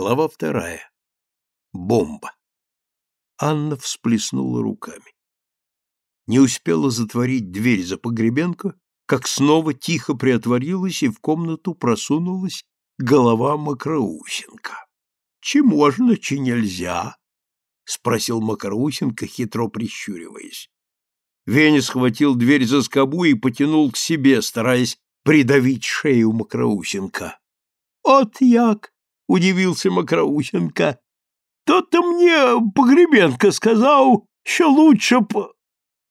Глава вторая. Бомба. Анна всплеснула руками. Не успела затворить дверь за Погребенко, как снова тихо приотворилась и в комнату просунулась голова Макроусенко. — Чи можно, чи нельзя? — спросил Макроусенко, хитро прищуриваясь. Веня схватил дверь за скобу и потянул к себе, стараясь придавить шею Макроусенко. — От як! — удивился Макроусенко. — То-то мне Погребенко сказал, что лучше б...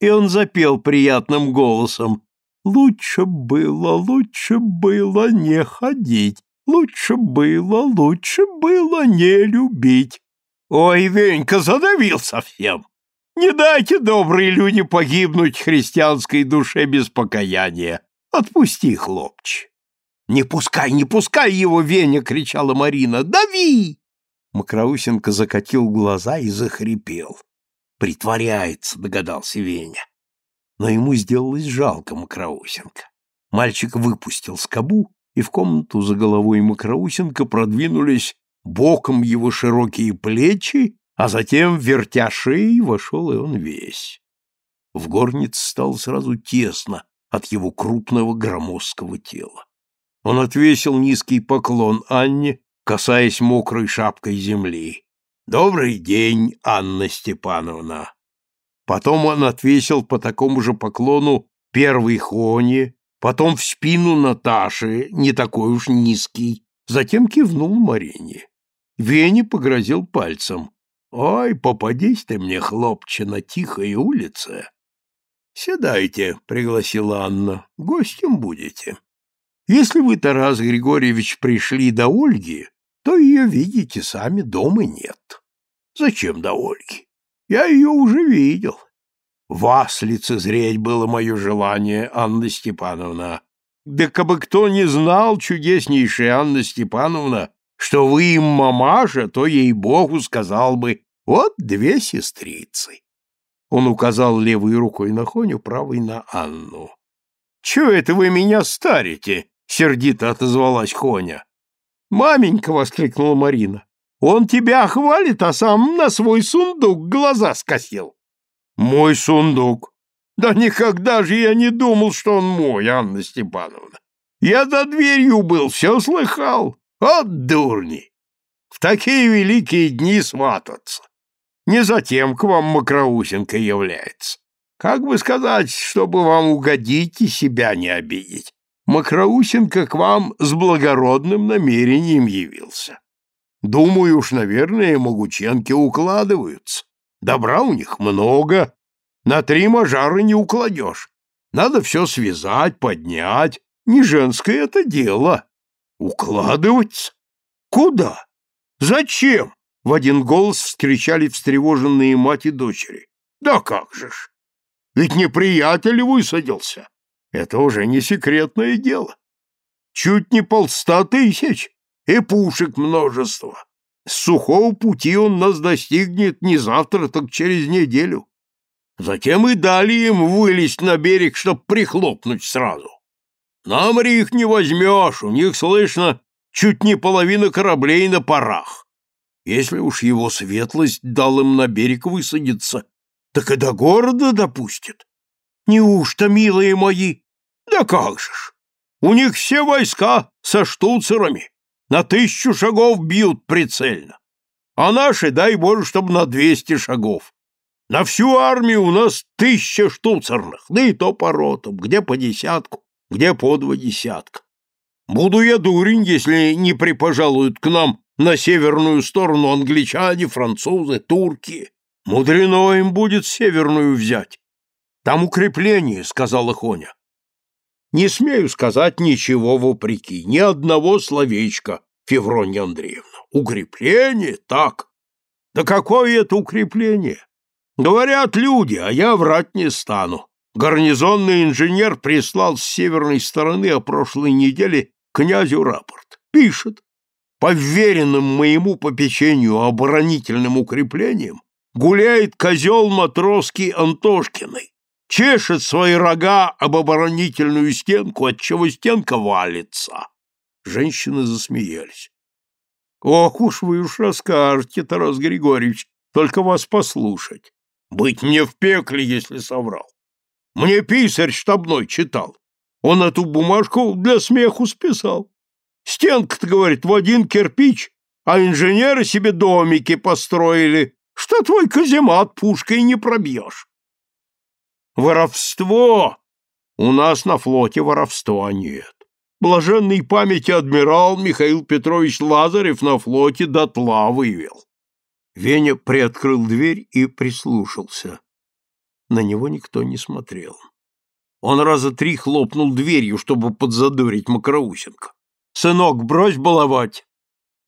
И он запел приятным голосом. «Лучше было, лучше было не ходить, лучше было, лучше было не любить». «Ой, Венька, задавил совсем! Не дайте, добрые люди, погибнуть христианской душе без покаяния. Отпусти, хлопче!» «Не пускай, не пускай его, Веня!» — кричала Марина. «Дави!» Макроусенко закатил глаза и захрипел. «Притворяется», — догадался Веня. Но ему сделалось жалко Макроусенко. Мальчик выпустил скобу, и в комнату за головой Макроусенко продвинулись боком его широкие плечи, а затем, вертя шеей, вошел и он весь. В горнице стало сразу тесно от его крупного громоздкого тела. Он отвесил низкий поклон Анне, касаясь мокрой шапкой земли. «Добрый день, Анна Степановна!» Потом он отвесил по такому же поклону первой Хоне, потом в спину Наташи, не такой уж низкий, затем кивнул Марине. Вене погрозил пальцем. «Ой, попадись ты мне, хлопче, на тихой улице!» «Седайте», — пригласила Анна, — «гостем будете». Если вы, Тарас Григорьевич, пришли до Ольги, то ее видите сами, дома нет. Зачем до Ольги? Я ее уже видел. Вас лицезреть было мое желание, Анна Степановна. Да кабы кто не знал, чудеснейшая Анна Степановна, что вы им мамаша, то ей-богу сказал бы, вот две сестрицы. Он указал левой рукой на Хоню, правой на Анну. — Чего это вы меня старите? Сердито отозвалась Хоня. «Маменька!» — воскликнула Марина. «Он тебя хвалит, а сам на свой сундук глаза скосил». «Мой сундук? Да никогда же я не думал, что он мой, Анна Степановна. Я за дверью был, все слыхал. От дурни! В такие великие дни свататься. Не затем к вам Макроусенко является. Как бы сказать, чтобы вам угодить и себя не обидеть. Макроусенко к вам с благородным намерением явился. Думаю уж, наверное, могученки укладываются. Добра у них много. На три мажара не укладешь. Надо все связать, поднять. Не женское это дело. Укладываться? Куда? Зачем? В один голос встречали встревоженные мать и дочери. Да как же ж! Ведь неприятель высадился. Это уже не секретное дело. Чуть не полста тысяч и пушек множество. С сухого пути он нас достигнет не завтра, так через неделю. Затем и дали им вылезть на берег, чтоб прихлопнуть сразу. На море их не возьмешь, у них, слышно, чуть не половина кораблей на парах. Если уж его светлость дал им на берег высадиться, так и до города допустит. Неужто, милые мои? Да как же ж! У них все войска со штуцерами, на тысячу шагов бьют прицельно. А наши, дай Боже, чтобы на двести шагов. На всю армию у нас тысяча штуцерных, да и то по ротам, где по десятку, где по два десятка. Буду я дурень, если не припожалуют к нам на северную сторону англичане, французы, турки. Мудрено им будет северную взять. Там укрепление, — сказала Хоня. Не смею сказать ничего вопреки, ни одного словечка, Февронья Андреевна. Укрепление? Так. Да какое это укрепление? Говорят люди, а я врать не стану. Гарнизонный инженер прислал с северной стороны о прошлой неделе князю рапорт. Пишет. По веренным моему попечению оборонительным укреплениям гуляет козел матросский Антошкиной чешет свои рога об оборонительную стенку, отчего стенка валится. Женщины засмеялись. Ох уж вы уж расскажете, Тарас Григорьевич, только вас послушать. Быть мне в пекле, если соврал. Мне писарь штабной читал. Он эту бумажку для смеху списал. Стенка-то, говорит, в один кирпич, а инженеры себе домики построили, что твой каземат пушкой не пробьешь. Воровство! У нас на флоте воровства нет. Блаженной памяти адмирал Михаил Петрович Лазарев на флоте дотла вывел. Веня приоткрыл дверь и прислушался. На него никто не смотрел. Он раза три хлопнул дверью, чтобы подзадорить Макроусенко. «Сынок, брось баловать!»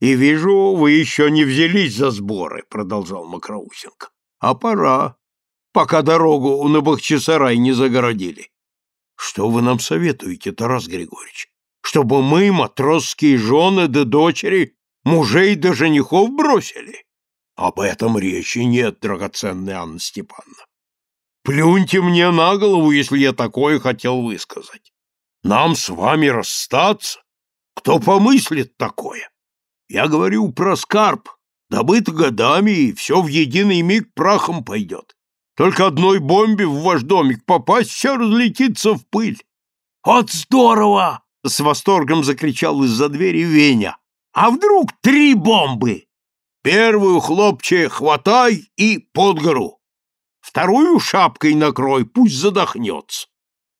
«И вижу, вы еще не взялись за сборы», — продолжал Макроусенко. «А пора, пока дорогу на Бахчисарай не загородили». «Что вы нам советуете, Тарас Григорьевич? Чтобы мы, матросские жены да дочери, мужей да женихов бросили?» «Об этом речи нет, драгоценная Анна Степановна. Плюньте мне на голову, если я такое хотел высказать. Нам с вами расстаться? Кто помыслит такое? Я говорю про скарб, добыт годами, и все в единый миг прахом пойдет. Только одной бомбе в ваш домик попасть, все разлетится в пыль. Вот здорово! С восторгом закричал из-за двери Веня. А вдруг три бомбы? Первую, хлопче, хватай и под гору. Вторую шапкой накрой, пусть задохнется.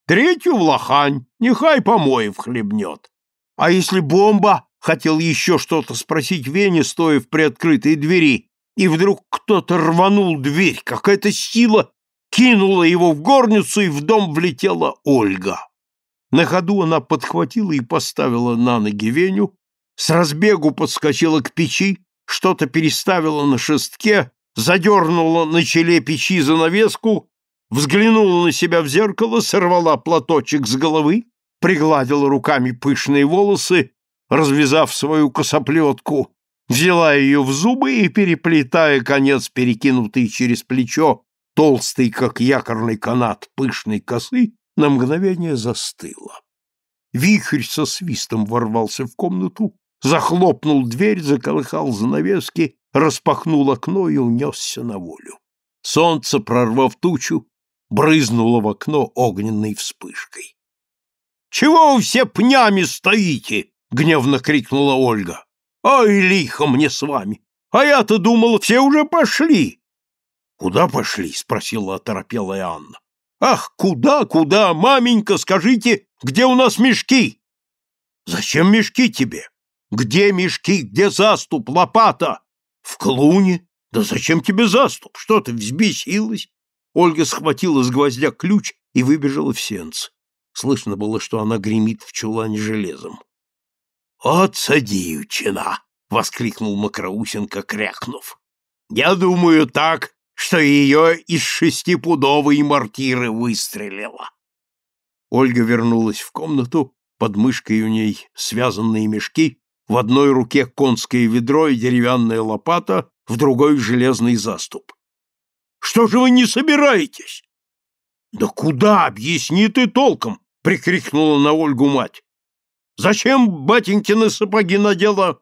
Третью в лохань, нехай помоев хлебнет. А если бомба? Хотел еще что-то спросить Веня, стоя в приоткрытой двери, и вдруг кто-то рванул дверь, какая-то сила кинула его в горницу, и в дом влетела Ольга. На ходу она подхватила и поставила на ноги Веню, с разбегу подскочила к печи, что-то переставила на шестке, задернула на челе печи занавеску, взглянула на себя в зеркало, сорвала платочек с головы, пригладила руками пышные волосы, развязав свою косоплетку, взяла ее в зубы и, переплетая конец, перекинутый через плечо, толстый, как якорный канат пышной косы, на мгновение застыла. Вихрь со свистом ворвался в комнату, захлопнул дверь, заколыхал занавески, распахнул окно и унесся на волю. Солнце, прорвав тучу, брызнуло в окно огненной вспышкой. — Чего вы все пнями стоите? — гневно крикнула Ольга. — Ай, лихо мне с вами! А я-то думала, все уже пошли. — Куда пошли? — спросила оторопелая Анна. — Ах, куда, куда, маменька, скажите, где у нас мешки? — Зачем мешки тебе? Где мешки, где заступ, лопата? В клуне? Да зачем тебе заступ? Что ты, взбесилась? Ольга схватила с гвоздя ключ и выбежала в сенц. Слышно было, что она гремит в чулане железом. «От садивчина!» — воскликнул Макроусенко, крякнув. «Я думаю так, что ее из шестипудовой мортиры выстрелила». Ольга вернулась в комнату, под мышкой у ней связанные мешки, в одной руке конское ведро и деревянная лопата, в другой железный заступ. «Что же вы не собираетесь?» «Да куда? Объясни ты толком!» — прикрикнула на Ольгу мать. «Зачем батенькины сапоги надела?»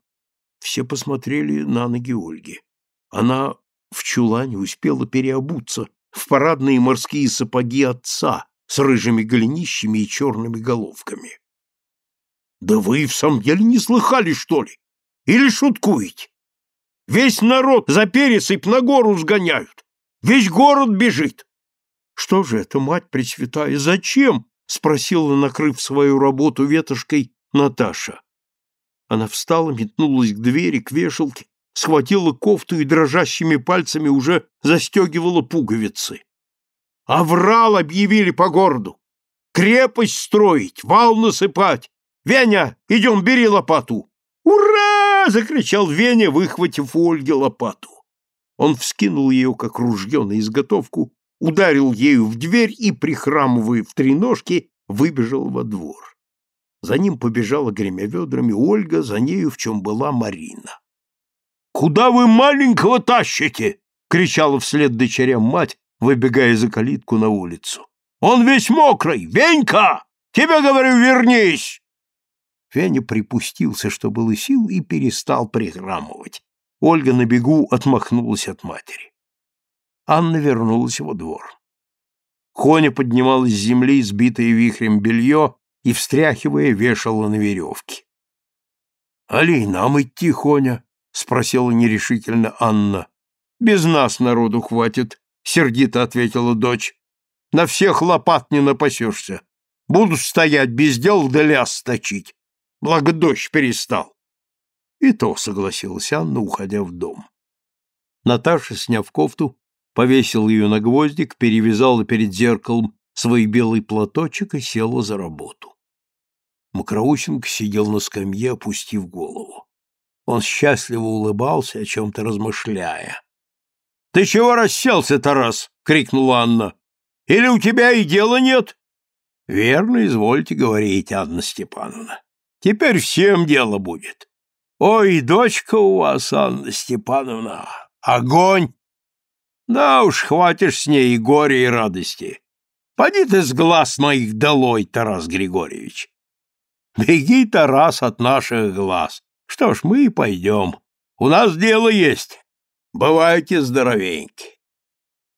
Все посмотрели на ноги Ольги. Она в чулане успела переобуться в парадные морские сапоги отца с рыжими голенищами и черными головками. Да вы в самом деле не слыхали, что ли? Или шуткуете? Весь народ за пересыпь на гору сгоняют. Весь город бежит. Что же это, мать Пресвятая, зачем? Спросила, накрыв свою работу ветошкой, Наташа. Она встала, метнулась к двери, к вешалке, схватила кофту и дрожащими пальцами уже застегивала пуговицы. Аврал объявили по городу. Крепость строить, вал насыпать, Веня, идем, бери лопату!» «Ура!» — закричал Веня, выхватив у Ольги лопату. Он вскинул ее, как ружье на изготовку, ударил ею в дверь и, прихрамывая в три ножки, выбежал во двор. За ним побежала, гремя ведрами, Ольга, за нею в чем была Марина. «Куда вы маленького тащите?» — кричала вслед дочерям мать, выбегая за калитку на улицу. «Он весь мокрый! Венька! Тебе, говорю, вернись!» Феня припустился, что было сил, и перестал прихрамывать. Ольга на бегу отмахнулась от матери. Анна вернулась во двор. Коня поднимала с земли сбитое вихрем белье и, встряхивая, вешала на веревке. — Али, нам идти, Хоня? — спросила нерешительно Анна. — Без нас народу хватит, — сердито ответила дочь. — На всех лопат не напасешься. Буду стоять без дел да ляс точить. Благо дождь перестал. И то согласилась Анна, уходя в дом. Наташа, сняв кофту, повесила ее на гвоздик, перевязала перед зеркалом свой белый платочек и села за работу. Макроусенко сидел на скамье, опустив голову. Он счастливо улыбался, о чем-то размышляя. — Ты чего расселся, Тарас? — крикнула Анна. — Или у тебя и дела нет? — Верно, извольте говорить, Анна Степановна. Теперь всем дело будет. Ой, дочка у вас, Анна Степановна, огонь! Да уж, хватишь с ней и горя, и радости. Поди ты с глаз моих долой, Тарас Григорьевич. Беги, Тарас, от наших глаз. Что ж, мы и пойдем. У нас дело есть. Бывайте здоровеньки.